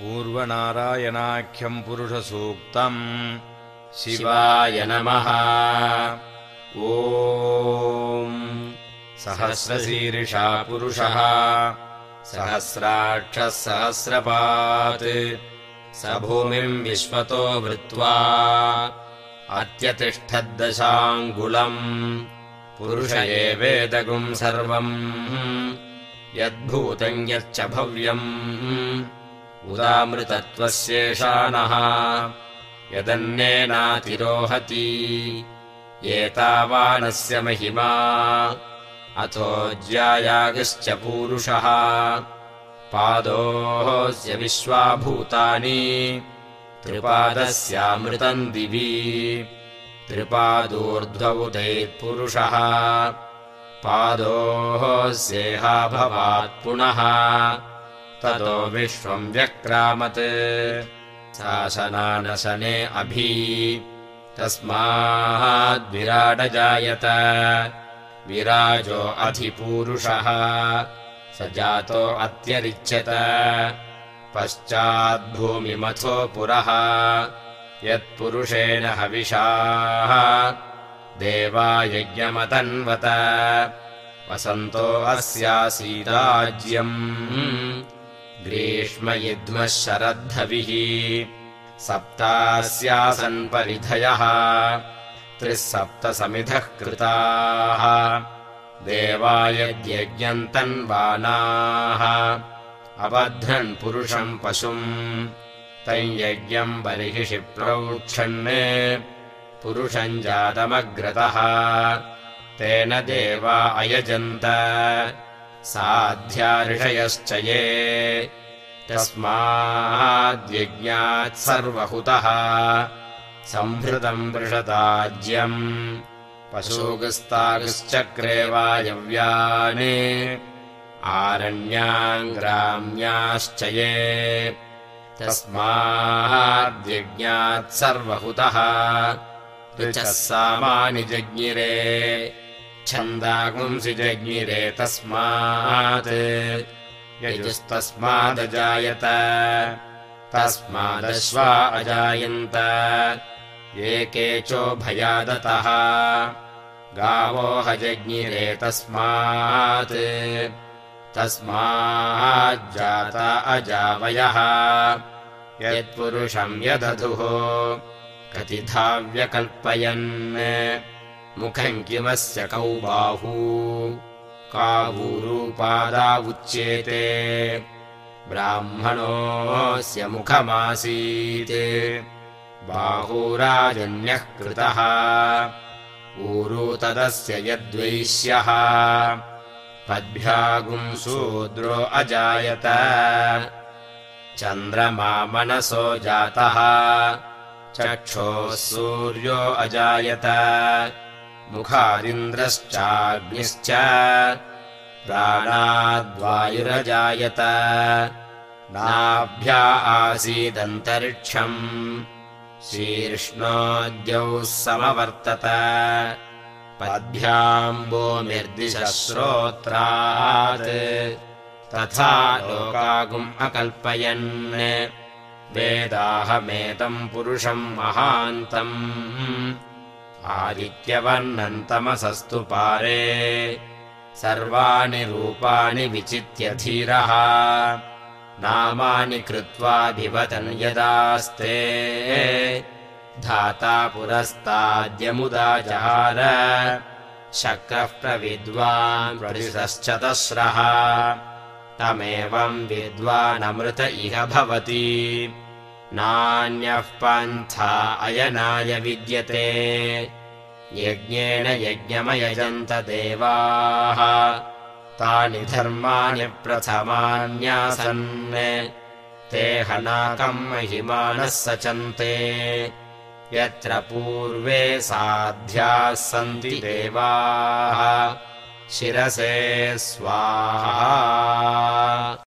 पूर्वनारायणाख्यम् पुरुषसूक्तम् शिवाय नमः। ओ सहस्रशीर्षा पुरुषः। सहस्राक्षः सहस्रपात् स भूमिम् विश्वतो वृत्वा अत्यतिष्ठद्दशाङ्गुलम् पुरुष एवेदगुम् सर्वम्। यद्भूतम् यच्च भव्यम् उदामृतत्वस्येषानः यदन्नेनातिरोहति एतावानस्य महिमा। अथो ज्यायागश्च पूरुषः। पादोऽस्य विश्वाभूतानि त्रिपादस्यामृतम् दिवि। त्रिपादूर्ध्वबुधैत्पुरुषः पादोऽस्येहाभवात् पुनः ततो विश्वम् व्यक्रामत्। शासनानशने अभी। तस्माद्विराडजायत विराजो अधिपूरुषः। स जातो अत्यरिच्यत। पश्चाद्भूमिमथो पुरः। यत्पुरुषेण हविषाः। देवायज्ञमतन्वत वसन्तो अस्यासीदाज्यम् ग्रीष्मयुध्मः शरद्धविः सप्तास्यासन्परिधयः। त्रिः सप्तसमिधः कृताः देवायद्यज्ञन्तन्वानाः अबध्नन् पुरुषम् पशुम्। तम् यज्ञम् प्रौक्षन् पुरुषम् जातमग्रतः। तेन देवा अयजन्त साध्याऋषयश्च ये। तस्माद्यज्ञात् सर्वहुतः। सम्भृतम् वृषताज्यम् पशुगस्तागश्चक्रे वायव्यान्। आरण्याङ्ग्राम्याश्च ये। तस्माद्यज्ञात् सर्वहुतः। ऋचः सामानि जज्ञिरे छन्दागुंसि जज्ञिरे तस्मात्। यजुस्तस्मादजायत। तस्मादश्वा अजायन्त। एके चोभयादतः गावो हजज्ञिरे तस्मात्। तस्माज्जाता अजावयः। यत्पुरुषम् यदधुः। कतिधाव्यकल्पयन् मुखम् किमस्य कौ बाहू कावूरूपादा उच्येते ब्राह्मणोऽस्य मुखमासीत् बाहूराजन्यः कृतः ऊरू तदस्य यद्वैश्यः पद्भ्यागुंसूद्रो अजायत चन्द्रमा मनसो जातः चक्षोः सूर्यो अजायत मुखादिन्द्रश्चाग्निश्च प्राणाद्वायुरजायत। नाभ्या आसीदन्तरिक्षम्। शीर्ष्णोद्यौः समवर्तत। पद्भ्याम्बोमिर्दिशश्रोत्रात् तथा लोकागुम् अकल्पयन्। वेदाहमेतम् पुरुषम् महान्तम् आदित्यवर्णन्तमसस्तु पारे। सर्वाणि रूपाणि विचित्य धीरः नामानि कृत्वाभिवदन् यदास्ते। धाता पुरस्ताद्यमुदा जहार। शक्रः प्रविद्वान् प्रतिशश्चतस्रः तमेवम् विद्वानमृत इह भवति नान्यः पन्था अयनाय विद्यते। यज्ञेन यज्ञमयजन्त देवाः। तानि धर्माणि प्रथमान्यासन्। ते हनाकम् महिमानः सचन्ते। यत्र पूर्वे साध्याः सन्ति देवाः। शिरसे स्वाहा